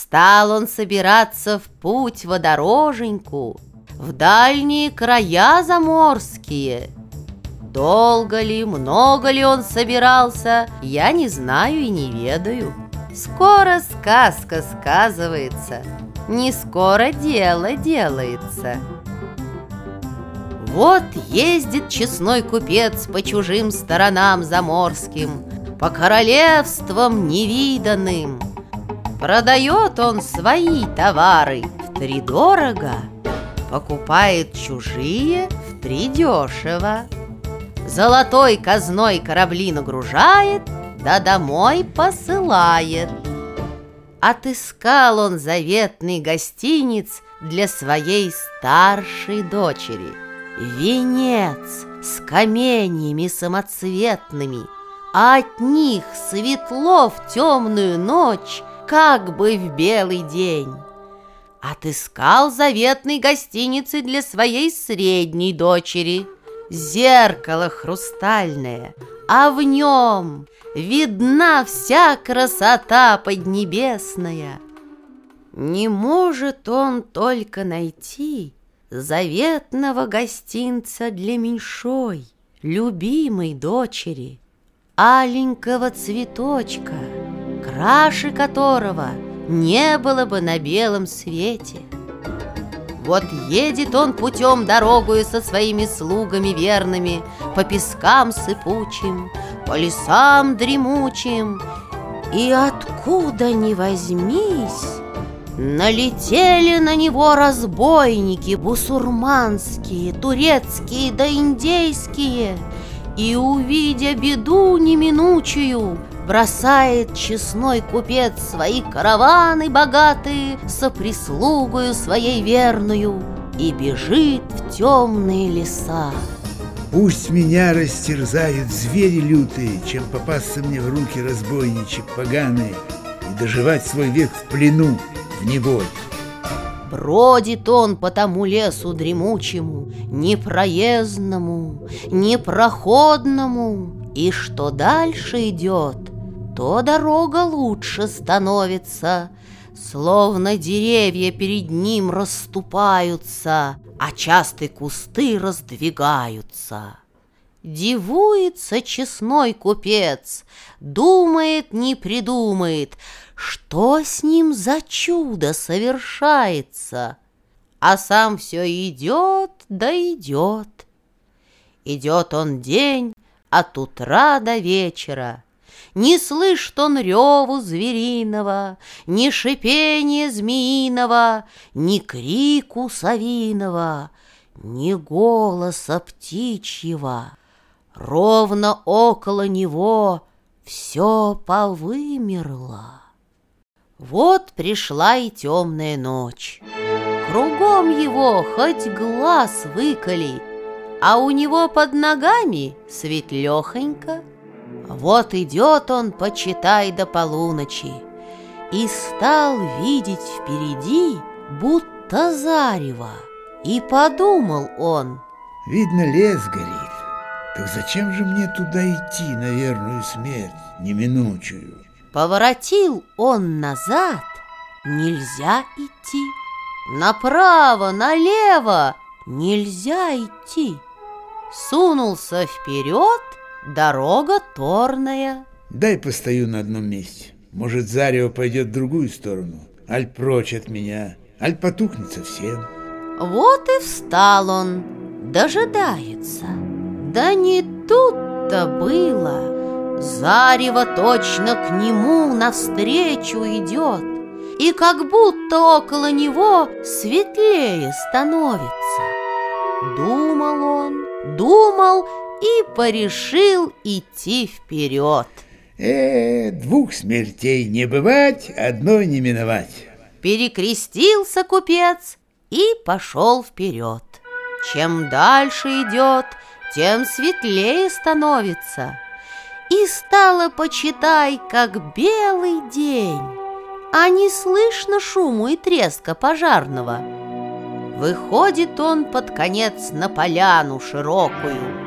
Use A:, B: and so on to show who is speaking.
A: Стал он собираться в путь водороженьку, В дальние края заморские. Долго ли, много ли он собирался, Я не знаю и не ведаю. Скоро сказка сказывается, Не скоро дело делается. Вот ездит честной купец по чужим сторонам заморским, По королевствам невиданным. Продает он свои товары втридорого, Покупает чужие втридешево. Золотой казной корабли нагружает, Да домой посылает. Отыскал он заветный гостиниц Для своей старшей дочери — Венец с каменьями самоцветными, А от них светло в темную ночь, Как бы в белый день. Отыскал заветной гостиницы для своей средней дочери Зеркало хрустальное, а в нем Видна вся красота поднебесная. Не может он только найти заветного гостинца для меньшой, любимой дочери, аленького цветочка, краши которого не было бы на белом свете. Вот едет он путем дорогою со своими слугами верными По пескам сыпучим, по лесам дремучим И откуда ни возьмись, Налетели на него разбойники бусурманские, турецкие да индейские, И, увидя беду неминучую, Бросает честной купец свои караваны богатые Со прислугою своей верную И бежит в темные леса.
B: Пусть меня растерзают звери лютые, Чем попасться мне в руки разбойничек поганые И доживать свой век в плену, в неволе.
A: Бродит он по тому лесу дремучему, Непроездному, непроходному, И что дальше идет, то дорога лучше становится, Словно деревья перед ним расступаются, А частые кусты раздвигаются. Дивуется честной купец, думает, не придумает, что с ним за чудо совершается, а сам все идет да идет. Идет он день от утра до вечера, не слышит он реву звериного, Ни шипения змеиного, Ни крику совиного, Ни голоса птичьего. Ровно около него все повымерло. Вот пришла и темная ночь. Кругом его хоть глаз выколи, А у него под ногами светлехонько. Вот идет он, почитай, до полуночи, И стал видеть впереди, будто зарево. И подумал он.
B: Видно, лес горит. Так зачем же мне туда идти на верную смерть, неминучую?
A: Поворотил он назад, нельзя идти. Направо, налево нельзя идти. Сунулся вперед, дорога торная.
B: Дай постою на одном месте. Может, зарево пойдет в другую сторону. Аль прочь от меня, аль потухнет совсем.
A: Вот и встал он, дожидается. Да не тут-то было. Зарево точно к нему навстречу идет, И как будто около него светлее становится. Думал он, думал и порешил идти вперед.
B: Э, двух смертей не бывать, одной не миновать.
A: Перекрестился купец и пошел вперед. Чем дальше идет, тем светлее становится. И стало, почитай, как белый день, а не слышно шуму и треска пожарного. Выходит он под конец на поляну широкую,